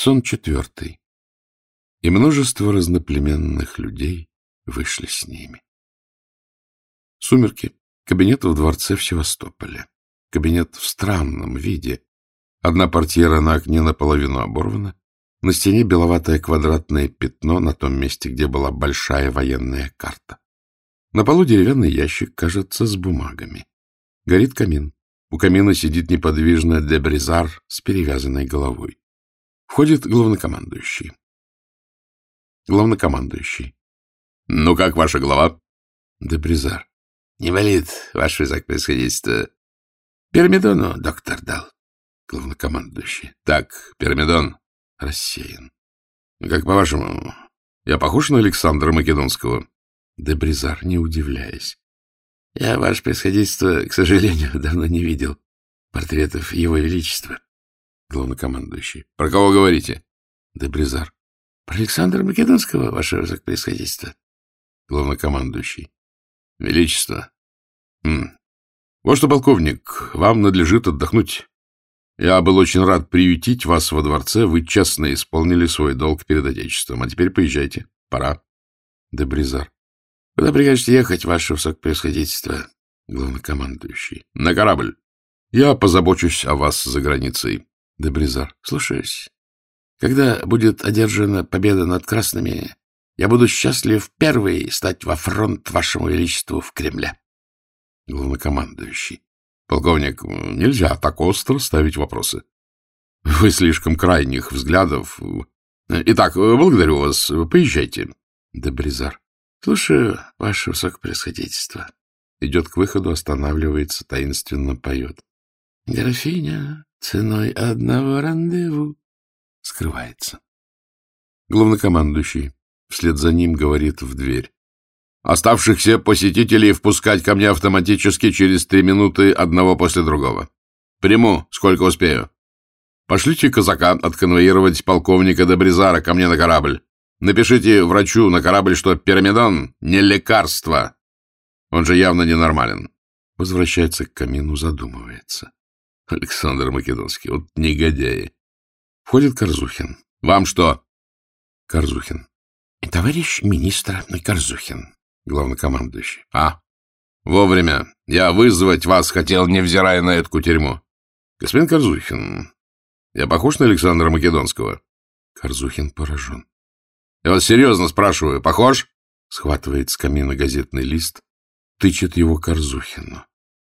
Сон четвертый. И множество разноплеменных людей вышли с ними. Сумерки. Кабинет в дворце в Севастополе. Кабинет в странном виде. Одна портьера на окне наполовину оборвана. На стене беловатое квадратное пятно на том месте, где была большая военная карта. На полу деревянный ящик, кажется, с бумагами. Горит камин. У камина сидит неподвижно Дебризар с перевязанной головой. Входит главнокомандующий. Главнокомандующий. — Ну, как ваша голова? Дебризар. — Не болит, ваше высокопроисходительство. Пирамидону доктор дал. Главнокомандующий. — Так, пирамидон рассеян. — Как по-вашему, я похож на Александра Македонского? Дебризар, не удивляясь. — Я, ваше происходительство, к сожалению, давно не видел портретов его величества. Главнокомандующий. — Про кого говорите? Дебризар. — Про Александра Македонского, ваше высокопроисходительство. Главнокомандующий. — Величество. М Вот что, полковник, вам надлежит отдохнуть. Я был очень рад приютить вас во дворце. Вы честно исполнили свой долг перед Отечеством. А теперь поезжайте. Пора. Дебризар. — Куда прикажете ехать, ваше высокопроисходительство? Главнокомандующий. — На корабль. Я позабочусь о вас за границей. Дебризар. — Слушаюсь. Когда будет одержана победа над красными, я буду счастлив первый стать во фронт вашему величеству в Кремле. Главнокомандующий. Полковник, нельзя так остро ставить вопросы. Вы слишком крайних взглядов. Итак, благодарю вас. Поезжайте. Дебризар. Слушаю, ваше высокопресходительство. Идет к выходу, останавливается, таинственно поет. Графиня, ценой одного рандеву. Скрывается. Главнокомандующий. Вслед за ним говорит в дверь. Оставшихся посетителей впускать ко мне автоматически через три минуты одного после другого. Приму, сколько успею. Пошлите казака отконвоировать полковника Добризара ко мне на корабль. Напишите врачу на корабль, что пирамидон — не лекарство. Он же явно ненормален. Возвращается к камину, задумывается. Александр Македонский, вот негодяи. Входит Корзухин. Вам что? Корзухин. Товарищ министр Корзухин, главнокомандующий. А? Вовремя. Я вызвать вас хотел, невзирая на эту тюрьму. Господин Корзухин, я похож на Александра Македонского? Корзухин поражен. Я вас серьезно спрашиваю, похож? Схватывает с камина газетный лист, тычет его Корзухину.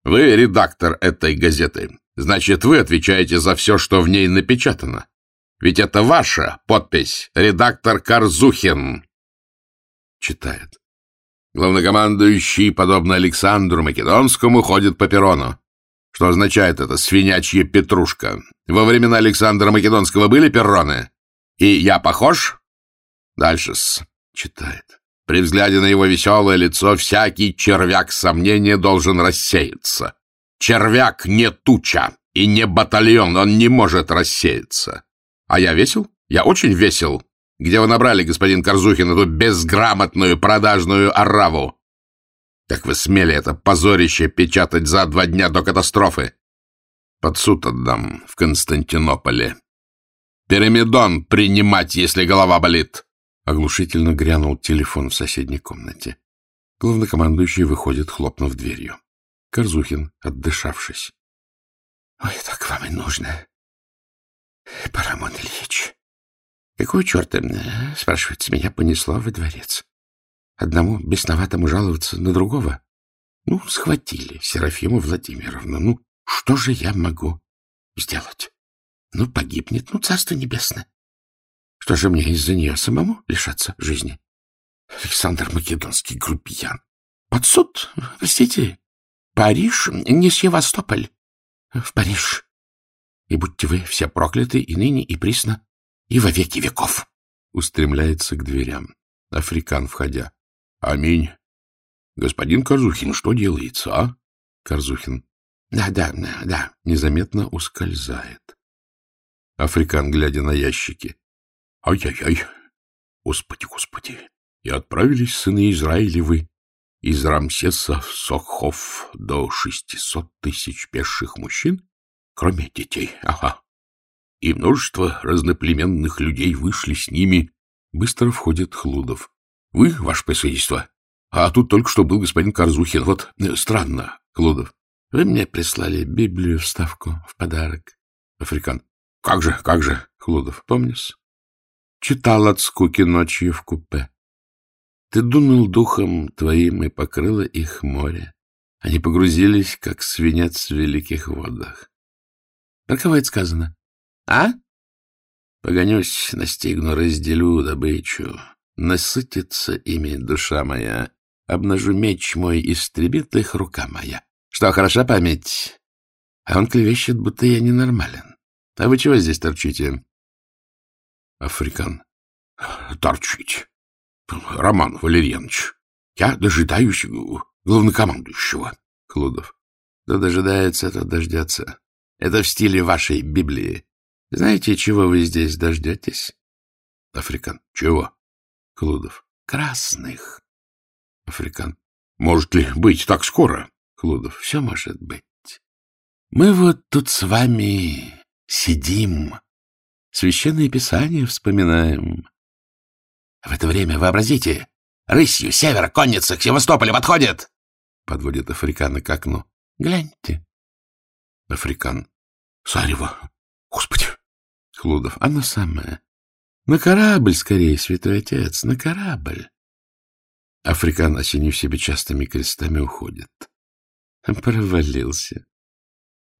Вы редактор этой газеты. Значит, вы отвечаете за все, что в ней напечатано. Ведь это ваша подпись. Редактор Корзухин. Читает. Главнокомандующий, подобно Александру Македонскому, ходит по перрону. Что означает это свинячья петрушка? Во времена Александра Македонского были перроны? И я похож? Дальше-с. Читает. При взгляде на его веселое лицо всякий червяк сомнения должен рассеяться. Червяк не туча и не батальон, он не может рассеяться. А я весел? Я очень весел. Где вы набрали, господин Корзухин, эту безграмотную продажную ораву? Как вы смели это позорище печатать за два дня до катастрофы? Под суд отдам в Константинополе. Пирамидон принимать, если голова болит. Оглушительно грянул телефон в соседней комнате. Главнокомандующий выходит, хлопнув дверью. Корзухин, отдышавшись. — Ой, так вам и нужно. — Парамон Ильич, какого черта, э, спрашивается, меня понесло во дворец? Одному бесноватому жаловаться на другого? Ну, схватили Серафиму Владимировну. Ну, что же я могу сделать? Ну, погибнет, ну, царство небесное. Что же мне из-за нее самому лишаться жизни? Александр Македонский грубиян. Под суд, простите, Париж, не Севастополь. В Париж и будьте вы все прокляты и ныне, и присно, и во веки веков. Устремляется к дверям. Африкан, входя. Аминь. Господин Корзухин, что делается, а? Корзухин. Да, да, да. Незаметно ускользает. Африкан, глядя на ящики. Ай-яй-яй. Господи, господи. И отправились сыны Израилевы из Рамсеса в Сохов до шестисот тысяч пеших мужчин Кроме детей, ага. и множество разноплеменных людей вышли с ними. Быстро входит Хлудов. — Вы, ваше присоединство? А тут только что был господин Корзухин. Вот э, странно, Хлудов. — Вы мне прислали Библию вставку в подарок. Африкан. — Как же, как же, Хлудов, помнишь? Читал от скуки ночью в купе. Ты дунул духом твоим и покрыло их море. Они погрузились, как свинец в великих водах. Про кого это сказано? А? Погонюсь, настигну, разделю добычу. Насытится ими душа моя. Обнажу меч мой, истребит их рука моя. Что, хороша память? А он клевещет, будто я ненормален. А вы чего здесь торчите? Африкан. Торчить. Роман Валерьянович. Я дожидаюсь главнокомандующего. Хлудов. Кто дожидается, тот дождется. Это в стиле вашей Библии. Знаете, чего вы здесь дождетесь? Африкан. Чего? Хлудов. Красных. Африкан. Может ли быть так скоро? Хлудов. Все может быть. Мы вот тут с вами сидим, священное писание вспоминаем. В это время, вообразите, рысью севера конница к Севастополю подходит. Подводит Африкана к окну. Гляньте. Африкан. Сарева. Господи. Хлудов. Оно самое. На корабль, скорее, святой отец, на корабль. Африкан, осенив себе частыми крестами, уходит. Провалился.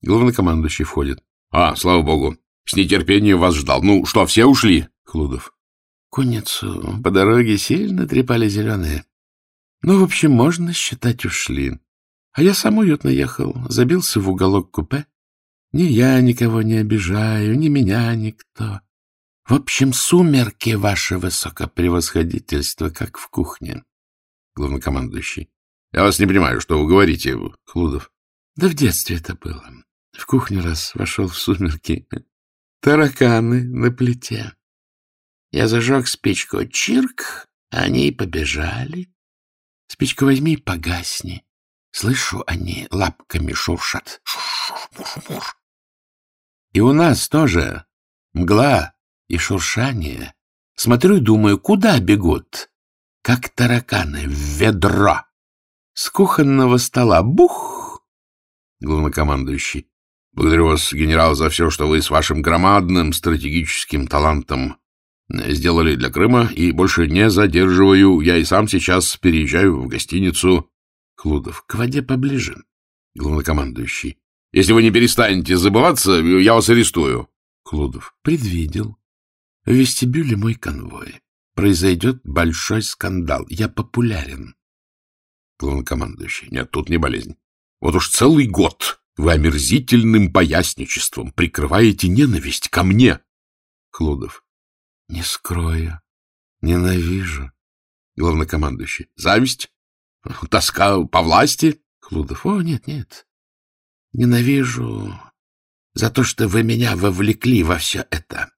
Главнокомандующий входит. — А, слава богу, с нетерпением вас ждал. Ну что, все ушли? Хлудов. Конницу по дороге сильно трепали зеленые. Ну, в общем, можно считать, ушли. А я сам уютно ехал, забился в уголок купе. Ни я никого не обижаю, ни меня никто. В общем, сумерки, ваше высокопревосходительство, как в кухне. Главнокомандующий. Я вас не понимаю, что вы говорите, Хлудов. Да в детстве это было. В кухню раз вошел в сумерки. Тараканы на плите. Я зажег спичку. Чирк, они побежали. Спичку возьми и погасни. Слышу, они лапками шуршат. Шур-шур-мур-мур. И у нас тоже мгла и шуршание. Смотрю и думаю, куда бегут? Как тараканы в ведро. С кухонного стола бух! Главнокомандующий. Благодарю вас, генерал, за все, что вы с вашим громадным стратегическим талантом сделали для Крыма, и больше не задерживаю. Я и сам сейчас переезжаю в гостиницу. Хлудов. К воде поближе. Главнокомандующий. Если вы не перестанете забываться, я вас арестую. Хлудов. Предвидел. В вестибюле мой конвой. Произойдет большой скандал. Я популярен. Главнокомандующий. Нет, тут не болезнь. Вот уж целый год вы омерзительным поясничеством прикрываете ненависть ко мне. Хлудов. Не скрою. Ненавижу. Главнокомандующий. Зависть? Тоска по власти? Хлудов. О, нет, нет. Ненавижу за то, что вы меня вовлекли во все это.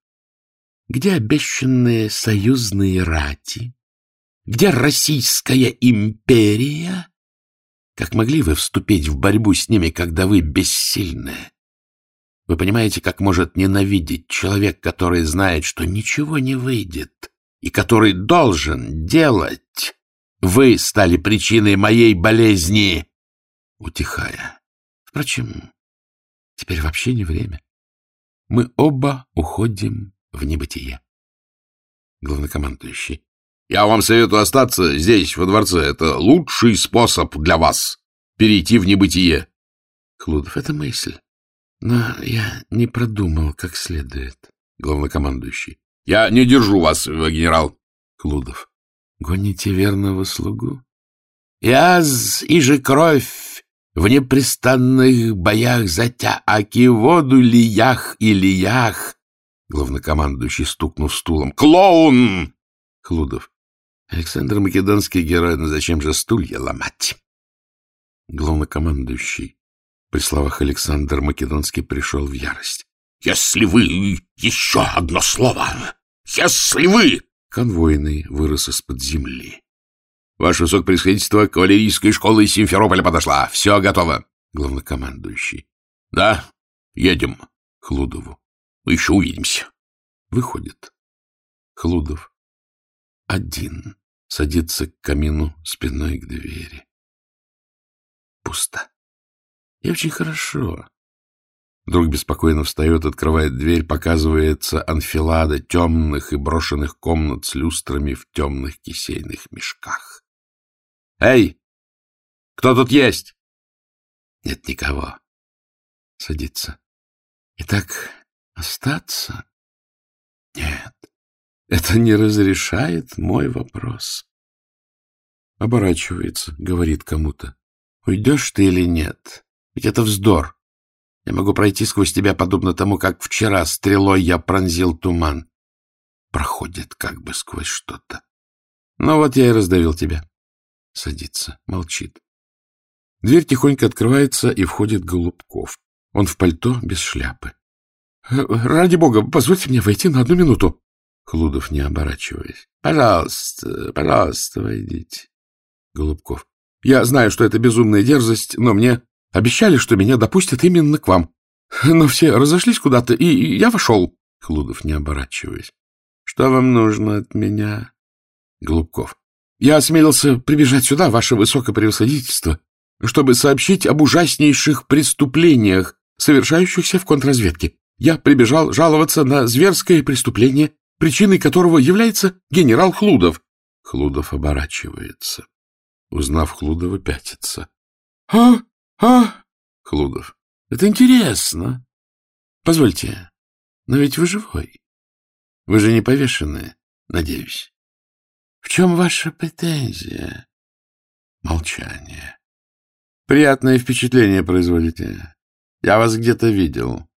Где обещанные союзные рати? Где Российская империя? Как могли вы вступить в борьбу с ними, когда вы бессильны? Вы понимаете, как может ненавидеть человек, который знает, что ничего не выйдет, и который должен делать? Вы стали причиной моей болезни. Утихая. Впрочем, теперь вообще не время. Мы оба уходим в небытие. Главнокомандующий. Я вам советую остаться здесь, во дворце. Это лучший способ для вас перейти в небытие. Хлудов. Это мысль. Но я не продумал как следует. Главнокомандующий. Я не держу вас, генерал. Хлудов. Гоните верного слугу? Яз и же кровь в непрестанных боях за тяаки воду лиях и лиях. Главнокомандующий, стукнув стулом. «Клоун!» Хлудов. Александр Македонский герой, но зачем же стулья ломать? Главнокомандующий. При словах Александр Македонский пришел в ярость. «Если вы... Еще одно слово! Если вы...» Конвойный вырос из-под земли. Ваше высокопревосходительство, кавалерийская школа из Симферополя подошла. Все готово. Главнокомандующий. Да, едем. Хлудову. Мы еще увидимся. Выходит. Хлудов. Один. Садится к камину спиной к двери. Пусто. И очень хорошо. Вдруг беспокойно встает, открывает дверь, показывается анфилада темных и брошенных комнат с люстрами в темных кисейных мешках. «Эй! Кто тут есть?» Нет никого. Садится. Итак, остаться? Нет, это не разрешает мой вопрос. Оборачивается, говорит кому-то. Уйдешь ты или нет? Ведь это вздор. Я могу пройти сквозь тебя, подобно тому, как вчера стрелой я пронзил туман. Проходит как бы сквозь что-то. Ну вот я и раздавил тебя. Садится, молчит. Дверь тихонько открывается, и входит Голубков. Он в пальто, без шляпы. — Ради бога, позвольте мне войти на одну минуту. Хлудов, не оборачиваясь. — Пожалуйста, пожалуйста, войдите. Голубков. — Я знаю, что это безумная дерзость, но мне обещали, что меня допустят именно к вам. Но все разошлись куда-то, и я вошел. Хлудов, не оборачиваясь. — Что вам нужно от меня? Голубков. — Я осмелился прибежать сюда, ваше высокопревосходительство, чтобы сообщить об ужаснейших преступлениях, совершающихся в контрразведке. Я прибежал жаловаться на зверское преступление, причиной которого является генерал Хлудов. Хлудов оборачивается. Узнав Хлудова, пятится. — А? А? Хлудов. — Это интересно. Позвольте, но ведь вы живой. Вы же не повешены, надеюсь. В чем ваша претензия? Молчание. Приятное впечатление производите. Я вас где-то видел.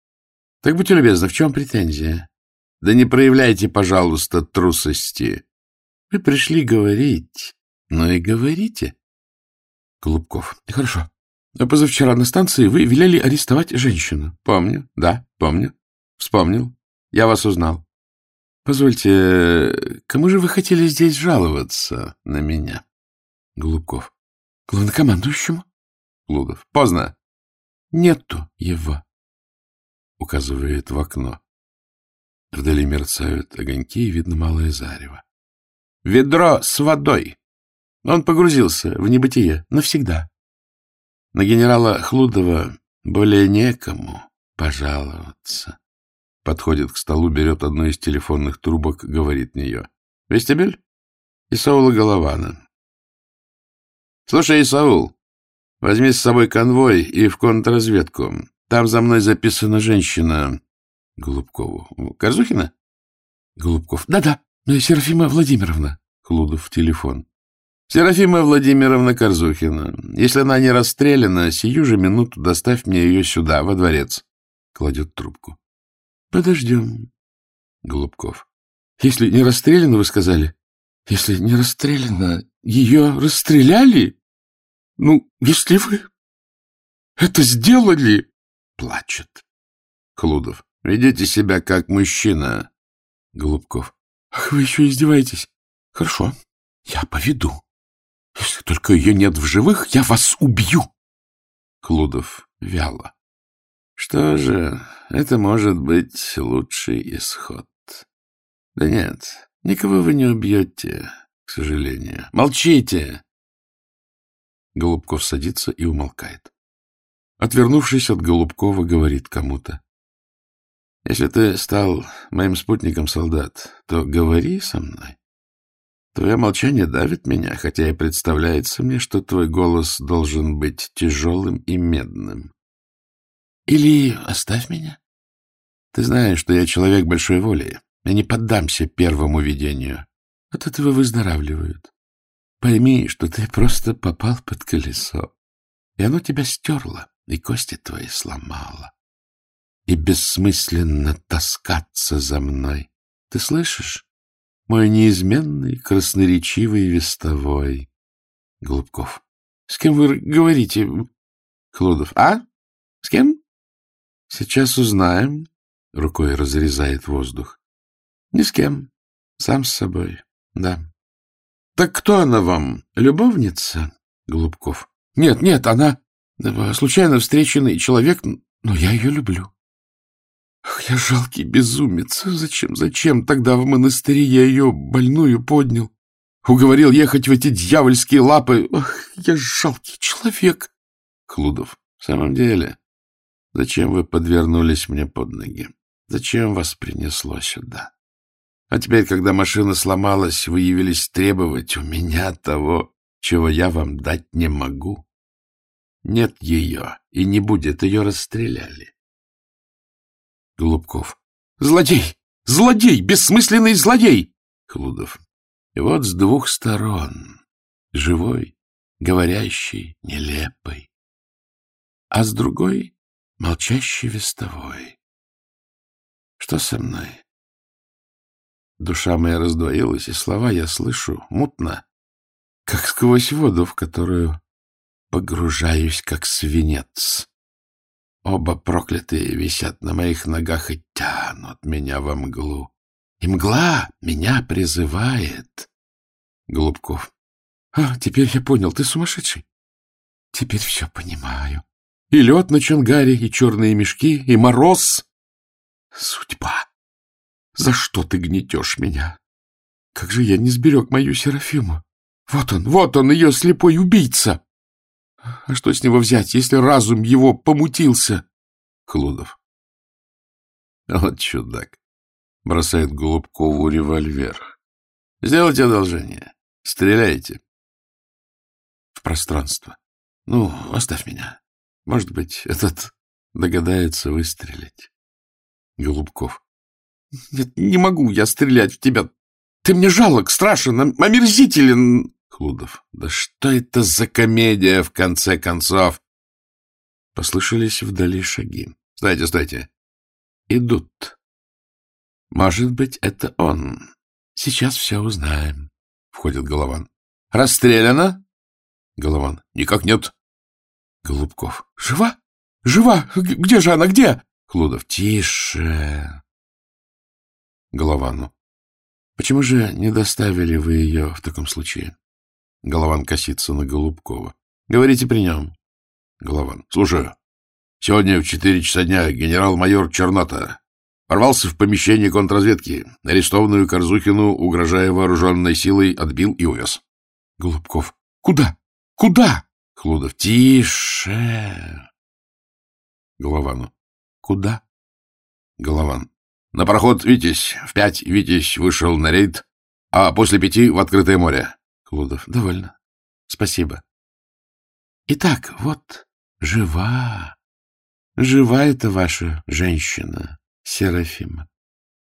Так будьте любезны, в чем претензия? Да не проявляйте, пожалуйста, трусости. Вы пришли говорить. Ну и говорите. Голубков. Хорошо. А позавчера на станции вы велели арестовать женщину. Помню. Да, помню. Вспомнил. Я вас узнал. Позвольте, кому же вы хотели здесь жаловаться на меня? Голубков. Главнокомандующему. Лудов. — Поздно. — Нету его. Указывает в окно. Вдали мерцают огоньки, и видно малое зарево. — Ведро с водой. Он погрузился в небытие навсегда. На генерала Хлудова более некому пожаловаться. Подходит к столу, берет одну из телефонных трубок, говорит в нее. — Вестибюль? Исаула Голована. — Слушай, Исаул, Возьми с собой конвой и в контрразведку. Там за мной записана женщина. Голубкову. Корзухина? Голубков. Да-да, Серафима Владимировна. Хлудов телефон. Серафима Владимировна Корзухина. Если она не расстреляна, сию же минуту доставь мне ее сюда, во дворец. Кладет трубку. Подождем. Голубков. Если не расстреляна, вы сказали? Если не расстреляна, ее расстреляли? Ну, если вы это сделали... Плачет. Клудов. Ведите себя как мужчина. Голубков. Ах, вы еще издеваетесь. Хорошо, я поведу. Если только ее нет в живых, я вас убью. Клудов вяло. Что же, это может быть лучший исход. Да нет, никого вы не убьете, к сожалению. Молчите! Голубков садится и умолкает. Отвернувшись от Голубкова, говорит кому-то. — Если ты стал моим спутником, солдат, то говори со мной. Твое молчание давит меня, хотя и представляется мне, что твой голос должен быть тяжелым и медным. Или оставь меня. Ты знаешь, что я человек большой воли. Я не поддамся первому видению. От этого выздоравливают. Пойми, что ты просто попал под колесо, и оно тебя стерло, и кости твои сломало. И бессмысленно таскаться за мной. Ты слышишь? Мой неизменный, красноречивый вестовой. Голубков. С кем вы говорите? Хлудов. А? С кем? Сейчас узнаем. Рукой разрезает воздух. Ни с кем. Сам с собой. Да. Так кто она вам? Любовница? Голубков. Нет, нет, она э, случайно встреченный человек, но я ее люблю. Ах, я жалкий безумец. Зачем, зачем тогда в монастыре я ее больную поднял? Уговорил ехать в эти дьявольские лапы. Ах, я жалкий человек. Клудов. В самом деле, зачем вы подвернулись мне под ноги? Зачем вас принесло сюда? А теперь, когда машина сломалась, вы явились требовать у меня того, чего я вам дать не могу. Нет ее, и не будет, ее расстреляли. Голубков. Злодей! Злодей! Бессмысленный злодей! Хлудов. Вот с двух сторон. Живой, говорящий, нелепый. А с другой — молчащий вестовой. Что со мной? Душа моя раздвоилась, и слова я слышу мутно, как сквозь воду, в которую погружаюсь, как свинец. Оба проклятые висят на моих ногах и тянут меня во мглу. И мгла меня призывает. Голубков. А, теперь я понял, ты сумасшедший. Теперь все понимаю. И лед на Чангаре, и черные мешки, и мороз. Судьба. За что ты гнетешь меня? Как же я не сберег мою Серафиму? Вот он, вот он, ее слепой убийца. А что с него взять, если разум его помутился? Хлудов. Вот чудак. Бросает Голубкову револьвер. Сделайте одолжение. Стреляйте. В пространство. Ну, оставь меня. Может быть, этот догадается выстрелить. Голубков. Нет, не могу я стрелять в тебя. Ты мне жалок, страшен, омерзителен. Хлудов. Да что это за комедия, в конце концов? Послышались вдали шаги. Стойте, стойте. Идут. Может быть, это он. Сейчас все узнаем. Входит Голован. Расстреляна? Голован. Никак нет. Голубков. Жива? Жива? Где же она? Где? Хлудов. Тише. Головану. Почему же не доставили вы ее в таком случае? Голован косится на Голубкова. Говорите при нем. Голован. Слушаю. Сегодня в четыре часа дня генерал-майор Чернота ворвался в помещение контрразведки. Арестованную Корзухину, угрожая вооруженной силой, отбил и увез. Голубков. Куда? Куда? Хлудов. Тише. Головану. Куда? Голован. На пароход «Витязь». В пять «Витязь» вышел на рейд, а после пяти в открытое море. Хлудов. Довольно. Спасибо. Итак, вот жива. Жива эта ваша женщина, Серафима.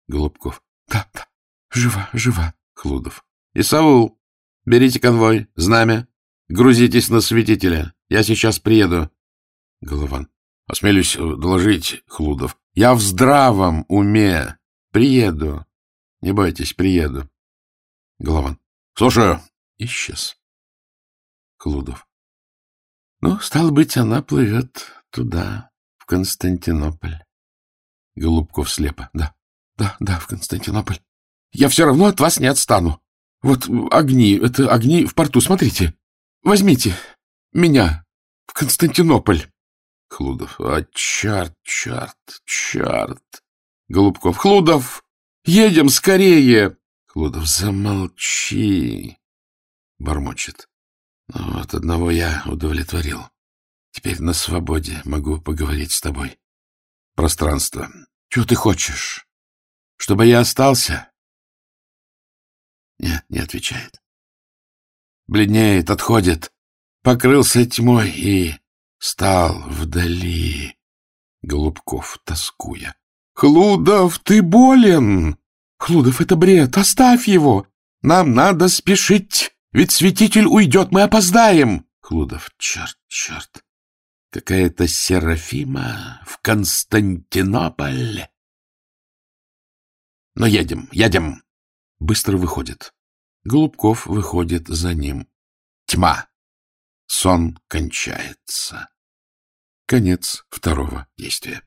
Голубков. Да, да, жива, жива. Хлудов. Исаул, берите конвой, знамя, грузитесь на святителя. Я сейчас приеду. Голован. Осмелюсь доложить, Хлудов. Я в здравом уме. Приеду. Не бойтесь, приеду. Голован. Слушаю. Исчез. Хлудов. Ну, стало быть, она плывет туда, в Константинополь. Голубков слепо. Да, да, да, в Константинополь. Я все равно от вас не отстану. Вот огни, это огни в порту, смотрите. Возьмите меня в Константинополь. Хлудов. А, черт, черт, черт. Голубков. Хлудов, едем скорее. Хлудов. Замолчи. Бормочет. Ну, от одного я удовлетворил. Теперь на свободе могу поговорить с тобой. Пространство. Чего ты хочешь? Чтобы я остался? Нет, не отвечает. Бледнеет, отходит, покрылся тьмой и стал вдали. Голубков, тоскуя. — Хлудов, ты болен! Хлудов, это бред, оставь его! Нам надо спешить, ведь святитель уйдет, мы опоздаем! Хлудов, черт, черт! Какая-то Серафима в Константинополь! Но едем, едем! Быстро выходит. Голубков выходит за ним. Тьма. Сон кончается. Конец второго действия.